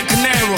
Cape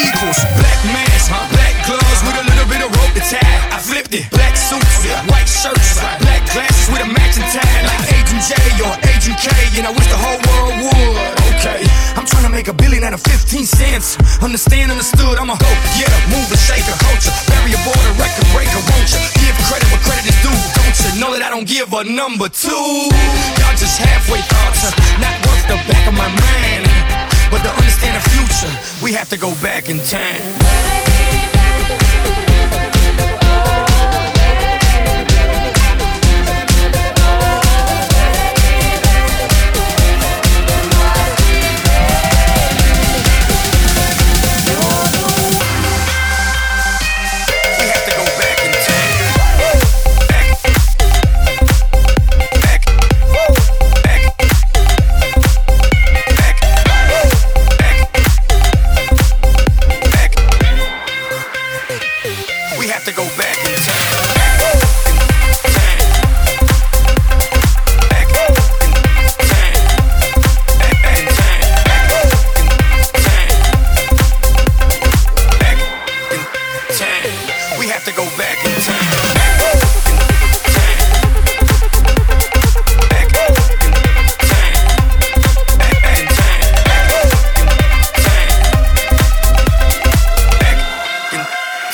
equals black mask, black gloves with a little bit of rope to tie. I flipped it, black suits, white shirts, black glasses with a matching tie, like Agent J or Agent K, and I wish the whole world would. Okay, I'm trying to make a billion out of 15 cents. Understand, understood, I'm a hoe, yeah, mover, shaker, culture, barrier border, record breaker, won't you? Give credit where credit is due, don't you? Know that I don't give a number two. Y'all just halfway thoughts, not worth the back of my mind. But to understand the future, we have to go back in time.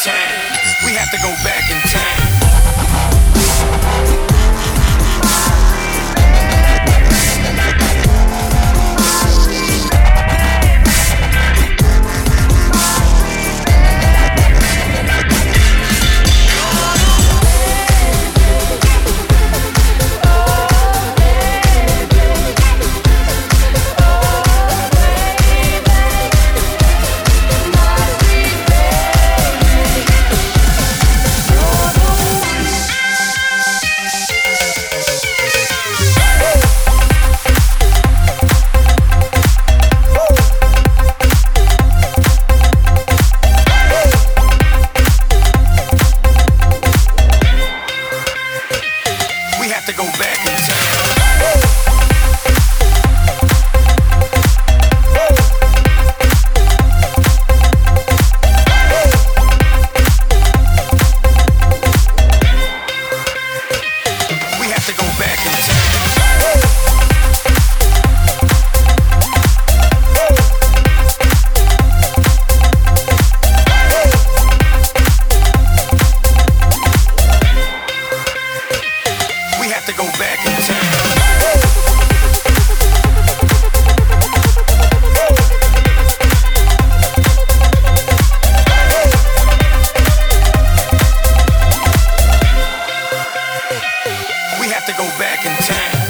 time. We have to go back. we have to go back in time.